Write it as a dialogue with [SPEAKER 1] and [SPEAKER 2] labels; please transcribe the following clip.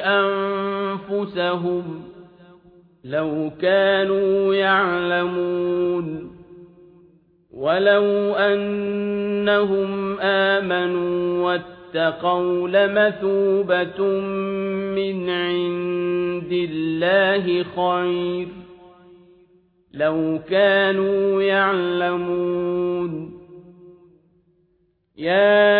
[SPEAKER 1] أنفسهم لو كانوا يعلمون ولو أنهم آمنوا واتقوا لمثوبة من عند الله خير لو كانوا يعلمون. يا